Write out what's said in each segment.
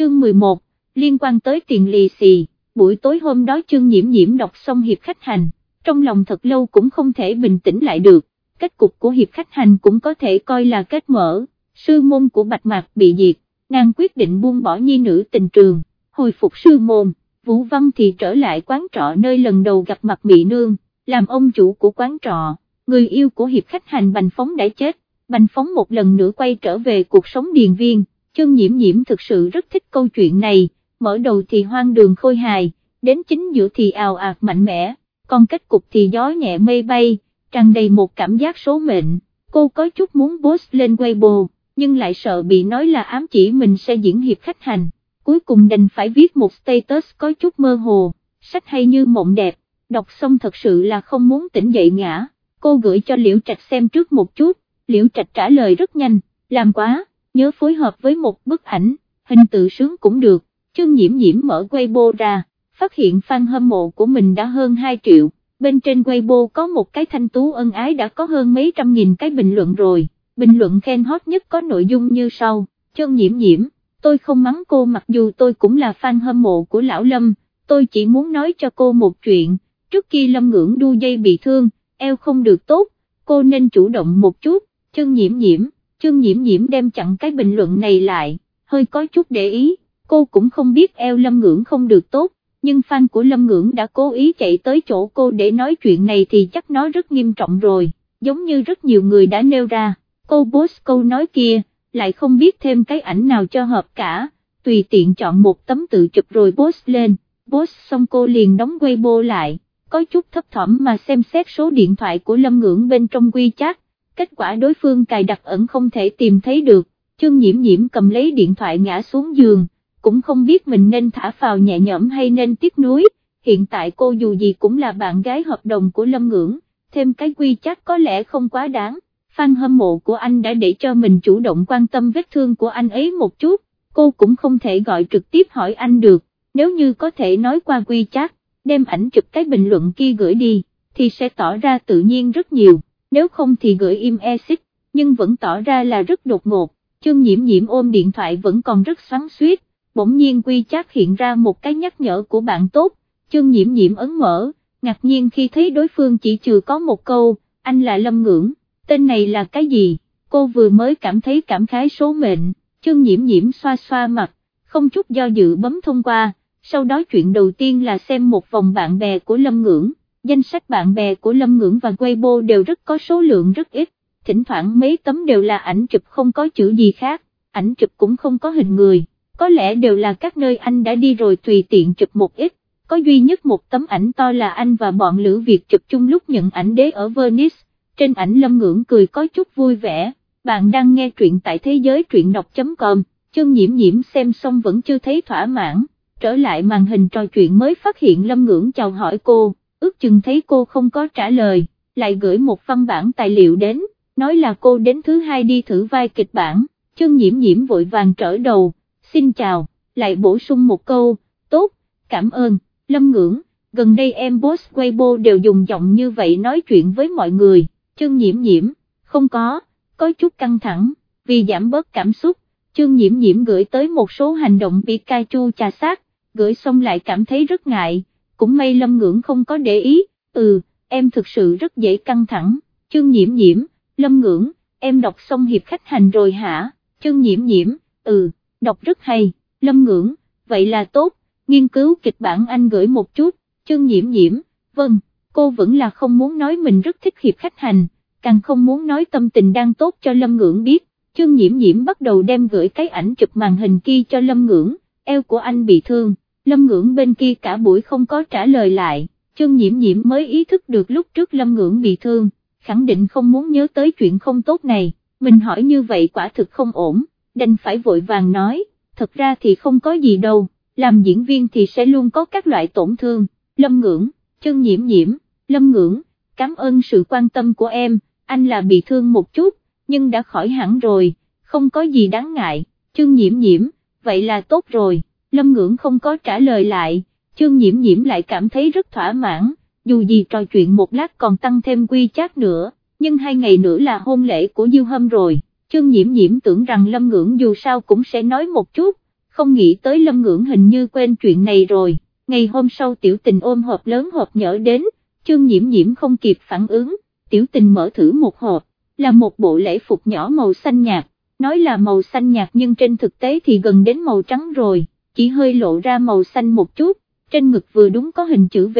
chương 11, liên quan tới tiền lì xì, buổi tối hôm đó chương nhiễm nhiễm đọc xong hiệp khách hành, trong lòng thật lâu cũng không thể bình tĩnh lại được, kết cục của hiệp khách hành cũng có thể coi là kết mở, sư môn của Bạch Mạc bị diệt, nàng quyết định buông bỏ nhi nữ tình trường, hồi phục sư môn, Vũ Văn thì trở lại quán trọ nơi lần đầu gặp mặt Mỹ Nương, làm ông chủ của quán trọ, người yêu của hiệp khách hành Bành Phóng đã chết, Bành Phóng một lần nữa quay trở về cuộc sống điền viên, chân nhiễm nhiễm thực sự rất thích câu chuyện này, mở đầu thì hoang đường khôi hài, đến chính giữa thì ào ạt mạnh mẽ, còn kết cục thì gió nhẹ mây bay, tràn đầy một cảm giác số mệnh, cô có chút muốn post lên Weibo, nhưng lại sợ bị nói là ám chỉ mình sẽ diễn hiệp khách hành, cuối cùng đành phải viết một status có chút mơ hồ, sách hay như mộng đẹp, đọc xong thật sự là không muốn tỉnh dậy ngã, cô gửi cho Liễu Trạch xem trước một chút, Liễu Trạch trả lời rất nhanh, làm quá, nhớ phối hợp với một bức ảnh, hình tự sướng cũng được, chương nhiễm nhiễm mở Weibo ra, phát hiện fan hâm mộ của mình đã hơn 2 triệu, bên trên Weibo có một cái thanh tú ân ái đã có hơn mấy trăm nghìn cái bình luận rồi, bình luận khen hot nhất có nội dung như sau, chương nhiễm nhiễm, tôi không mắng cô mặc dù tôi cũng là fan hâm mộ của Lão Lâm, tôi chỉ muốn nói cho cô một chuyện, trước khi Lâm ngưỡng đu dây bị thương, eo không được tốt, cô nên chủ động một chút, chân nhiễm nhiễm, Chương nhiễm nhiễm đem chặn cái bình luận này lại, hơi có chút để ý, cô cũng không biết eo Lâm ngưỡng không được tốt, nhưng fan của Lâm Ngưỡng đã cố ý chạy tới chỗ cô để nói chuyện này thì chắc nó rất nghiêm trọng rồi, giống như rất nhiều người đã nêu ra, cô post câu nói kia, lại không biết thêm cái ảnh nào cho hợp cả, tùy tiện chọn một tấm tự chụp rồi post lên, post xong cô liền đóng Weibo lại, có chút thấp thỏm mà xem xét số điện thoại của Lâm Ngưỡng bên trong WeChat, kết quả đối phương cài đặt ẩn không thể tìm thấy được, chương nhiễm nhiễm cầm lấy điện thoại ngã xuống giường, cũng không biết mình nên thả phào nhẹ nhõm hay nên tiếc nuối, hiện tại cô dù gì cũng là bạn gái hợp đồng của Lâm Ngưỡng, thêm cái quy chắc có lẽ không quá đáng, fan hâm mộ của anh đã để cho mình chủ động quan tâm vết thương của anh ấy một chút, cô cũng không thể gọi trực tiếp hỏi anh được, nếu như có thể nói qua quy chắc, đem ảnh chụp cái bình luận kia gửi đi, thì sẽ tỏ ra tự nhiên rất nhiều, nếu không thì gửi im e xích, nhưng vẫn tỏ ra là rất đột ngột, chương nhiễm nhiễm ôm điện thoại vẫn còn rất xoắn suýt bỗng nhiên quy chắc hiện ra một cái nhắc nhở của bạn tốt, chương nhiễm nhiễm ấn mở, ngạc nhiên khi thấy đối phương chỉ trừ có một câu, anh là Lâm Ngưỡng, tên này là cái gì, cô vừa mới cảm thấy cảm khái số mệnh, chương nhiễm nhiễm xoa xoa mặt, không chút do dự bấm thông qua, sau đó chuyện đầu tiên là xem một vòng bạn bè của Lâm Ngưỡng, danh sách bạn bè của Lâm Ngưỡng và Weibo đều rất có số lượng rất ít, thỉnh thoảng mấy tấm đều là ảnh chụp không có chữ gì khác, ảnh chụp cũng không có hình người có lẽ đều là các nơi anh đã đi rồi tùy tiện chụp một ít, có duy nhất một tấm ảnh to là anh và bọn Lữ Việt chụp chung lúc nhận ảnh đế ở Venice, trên ảnh Lâm Ngưỡng cười có chút vui vẻ, bạn đang nghe truyện tại thế giới truyện đọc.com, Chương nhiễm nhiễm xem xong vẫn chưa thấy thỏa mãn, trở lại màn hình trò chuyện mới phát hiện Lâm Ngưỡng chào hỏi cô, ước chừng thấy cô không có trả lời, lại gửi một văn bản tài liệu đến, nói là cô đến thứ hai đi thử vai kịch bản, chân nhiễm nhiễm vội vàng trở đầu xin chào, lại bổ sung một câu, tốt, cảm ơn, Lâm Ngưỡng, gần đây em boss Weibo đều dùng giọng như vậy nói chuyện với mọi người, chương nhiễm nhiễm, không có, có chút căng thẳng, vì giảm bớt cảm xúc, chương nhiễm nhiễm gửi tới một số hành động Pikachu trà sát, gửi xong lại cảm thấy rất ngại, cũng may Lâm Ngưỡng không có để ý, ừ, em thực sự rất dễ căng thẳng, chương nhiễm nhiễm, Lâm Ngưỡng, em đọc xong hiệp khách hành rồi hả, chương nhiễm nhiễm, ừ đọc rất hay, lâm ngưỡng, vậy là tốt, nghiên cứu kịch bản anh gửi một chút, chương nhiễm nhiễm, vâng, cô vẫn là không muốn nói mình rất thích hiệp khách hành, càng không muốn nói tâm tình đang tốt cho lâm ngưỡng biết, chương nhiễm nhiễm bắt đầu đem gửi cái ảnh chụp màn hình kia cho lâm ngưỡng, eo của anh bị thương, lâm ngưỡng bên kia cả buổi không có trả lời lại, chân nhiễm nhiễm mới ý thức được lúc trước lâm ngưỡng bị thương, khẳng định không muốn nhớ tới chuyện không tốt này, mình hỏi như vậy quả thực không ổn đành phải vội vàng nói, thật ra thì không có gì đâu, làm diễn viên thì sẽ luôn có các loại tổn thương, lâm ngưỡng, chân nhiễm nhiễm, lâm ngưỡng, cảm ơn sự quan tâm của em, anh là bị thương một chút, nhưng đã khỏi hẳn rồi, không có gì đáng ngại, chân nhiễm nhiễm, vậy là tốt rồi, lâm ngưỡng không có trả lời lại, chương nhiễm nhiễm lại cảm thấy rất thỏa mãn, dù gì trò chuyện một lát còn tăng thêm quy chắc nữa, nhưng hai ngày nữa là hôn lễ của Diêu Hâm rồi. Chương nhiễm nhiễm tưởng rằng lâm ngưỡng dù sao cũng sẽ nói một chút, không nghĩ tới lâm ngưỡng hình như quên chuyện này rồi, ngày hôm sau tiểu tình ôm hộp lớn hộp nhỏ đến, chương nhiễm nhiễm không kịp phản ứng, tiểu tình mở thử một hộp, là một bộ lễ phục nhỏ màu xanh nhạt, nói là màu xanh nhạt nhưng trên thực tế thì gần đến màu trắng rồi, chỉ hơi lộ ra màu xanh một chút, trên ngực vừa đúng có hình chữ V,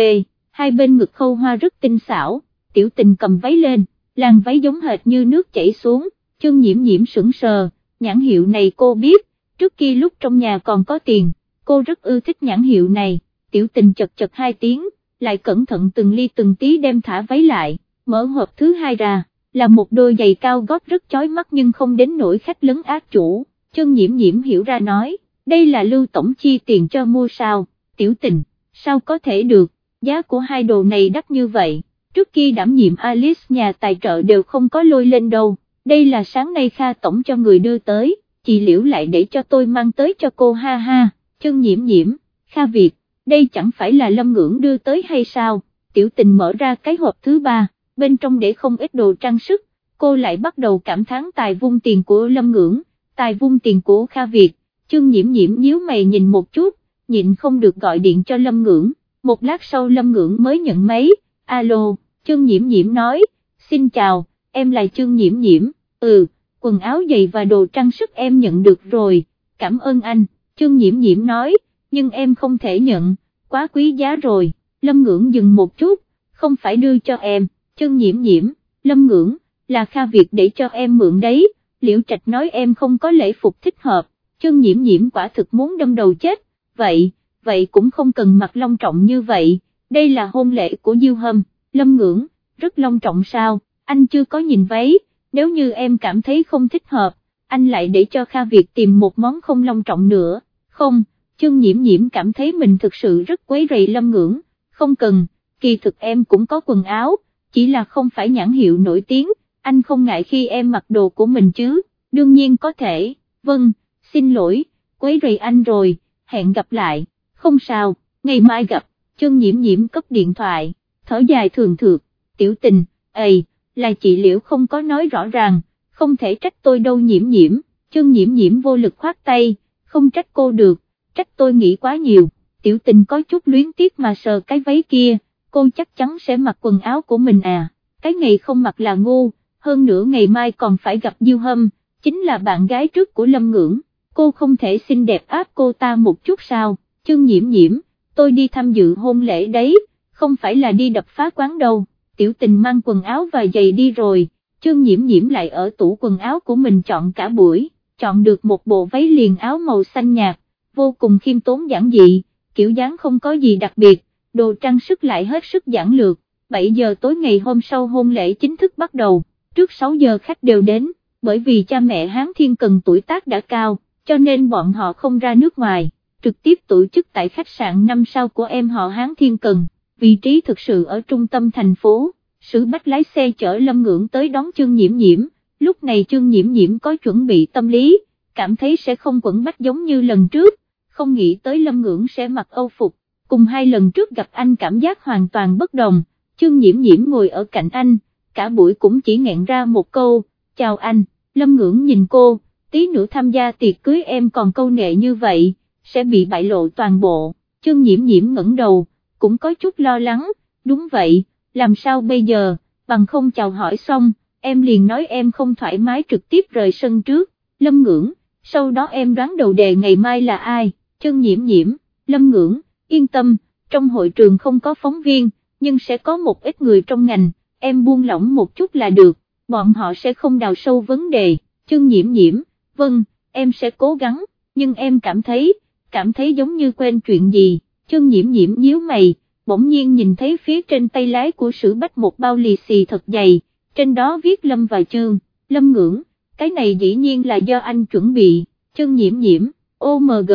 hai bên ngực khâu hoa rất tinh xảo, tiểu tình cầm váy lên, làn váy giống hệt như nước chảy xuống, chương nhiễm nhiễm sững sờ, nhãn hiệu này cô biết, trước kia lúc trong nhà còn có tiền, cô rất ưa thích nhãn hiệu này, tiểu tình chật chật hai tiếng, lại cẩn thận từng ly từng tí đem thả váy lại, mở hộp thứ hai ra, là một đôi giày cao gót rất chói mắt nhưng không đến nỗi khách lấn ác chủ, chân nhiễm nhiễm hiểu ra nói, đây là lưu tổng chi tiền cho mua sao, tiểu tình, sao có thể được, giá của hai đồ này đắt như vậy, trước khi đảm nhiệm Alice nhà tài trợ đều không có lôi lên đâu, đây là sáng nay Kha tổng cho người đưa tới, chị liễu lại để cho tôi mang tới cho cô ha ha, chân nhiễm nhiễm, Kha Việt, đây chẳng phải là lâm ngưỡng đưa tới hay sao, tiểu tình mở ra cái hộp thứ ba, bên trong để không ít đồ trang sức, cô lại bắt đầu cảm thán tài vung tiền của lâm ngưỡng, tài vung tiền của Kha Việt, chương nhiễm nhiễm nhíu mày nhìn một chút, nhịn không được gọi điện cho lâm ngưỡng, một lát sau lâm ngưỡng mới nhận máy, alo, chương nhiễm nhiễm nói, xin chào, em là chương nhiễm nhiễm, ừ, quần áo giày và đồ trang sức em nhận được rồi, cảm ơn anh, chương nhiễm nhiễm nói, nhưng em không thể nhận, quá quý giá rồi, lâm ngưỡng dừng một chút, không phải đưa cho em, chương nhiễm nhiễm, lâm ngưỡng, là Kha Việt để cho em mượn đấy, liễu trạch nói em không có lễ phục thích hợp, chương nhiễm nhiễm quả thực muốn đâm đầu chết, vậy, vậy cũng không cần mặc long trọng như vậy, đây là hôn lễ của Diêu Hâm, lâm ngưỡng, rất long trọng sao, anh chưa có nhìn váy, nếu như em cảm thấy không thích hợp, anh lại để cho Kha Việt tìm một món không long trọng nữa, không, chương nhiễm nhiễm cảm thấy mình thực sự rất quấy rầy lâm ngưỡng, không cần, kỳ thực em cũng có quần áo, chỉ là không phải nhãn hiệu nổi tiếng, anh không ngại khi em mặc đồ của mình chứ, đương nhiên có thể, vâng, xin lỗi, quấy rầy anh rồi, hẹn gặp lại, không sao, ngày mai gặp, chân nhiễm nhiễm cấp điện thoại, thở dài thường thượt, tiểu tình, ầy, là chị liễu không có nói rõ ràng, không thể trách tôi đâu nhiễm nhiễm, chân nhiễm nhiễm vô lực khoát tay, không trách cô được, trách tôi nghĩ quá nhiều, tiểu tình có chút luyến tiếc mà sờ cái váy kia, cô chắc chắn sẽ mặc quần áo của mình à, cái ngày không mặc là ngu, hơn nữa ngày mai còn phải gặp Diêu Hâm, chính là bạn gái trước của Lâm Ngưỡng, cô không thể xinh đẹp áp cô ta một chút sao, chương nhiễm nhiễm, tôi đi tham dự hôn lễ đấy, không phải là đi đập phá quán đâu, tiểu tình mang quần áo và giày đi rồi, chương nhiễm nhiễm lại ở tủ quần áo của mình chọn cả buổi, chọn được một bộ váy liền áo màu xanh nhạt, vô cùng khiêm tốn giản dị, kiểu dáng không có gì đặc biệt, đồ trang sức lại hết sức giản lược, 7 giờ tối ngày hôm sau hôn lễ chính thức bắt đầu, trước 6 giờ khách đều đến, bởi vì cha mẹ Hán Thiên Cần tuổi tác đã cao, cho nên bọn họ không ra nước ngoài, trực tiếp tổ chức tại khách sạn năm sao của em họ Hán Thiên Cần, vị trí thực sự ở trung tâm thành phố, sử bách lái xe chở Lâm Ngưỡng tới đón chương nhiễm nhiễm, lúc này chương nhiễm nhiễm có chuẩn bị tâm lý, cảm thấy sẽ không quẩn bách giống như lần trước, không nghĩ tới Lâm Ngưỡng sẽ mặc âu phục, cùng hai lần trước gặp anh cảm giác hoàn toàn bất đồng, chương nhiễm nhiễm ngồi ở cạnh anh, cả buổi cũng chỉ nghẹn ra một câu, chào anh, Lâm Ngưỡng nhìn cô, tí nữa tham gia tiệc cưới em còn câu nệ như vậy, sẽ bị bại lộ toàn bộ, chương nhiễm nhiễm ngẩng đầu, cũng có chút lo lắng, đúng vậy, làm sao bây giờ, bằng không chào hỏi xong, em liền nói em không thoải mái trực tiếp rời sân trước, Lâm Ngưỡng, sau đó em đoán đầu đề ngày mai là ai, chương nhiễm nhiễm, Lâm Ngưỡng, yên tâm, trong hội trường không có phóng viên, nhưng sẽ có một ít người trong ngành, em buông lỏng một chút là được, bọn họ sẽ không đào sâu vấn đề, chương nhiễm nhiễm, vâng, em sẽ cố gắng, nhưng em cảm thấy, cảm thấy giống như quên chuyện gì, chân nhiễm nhiễm nhíu mày, bỗng nhiên nhìn thấy phía trên tay lái của sử bách một bao lì xì thật dày, trên đó viết Lâm và chương. Lâm ngưỡng, cái này dĩ nhiên là do anh chuẩn bị, chân nhiễm nhiễm, OMG.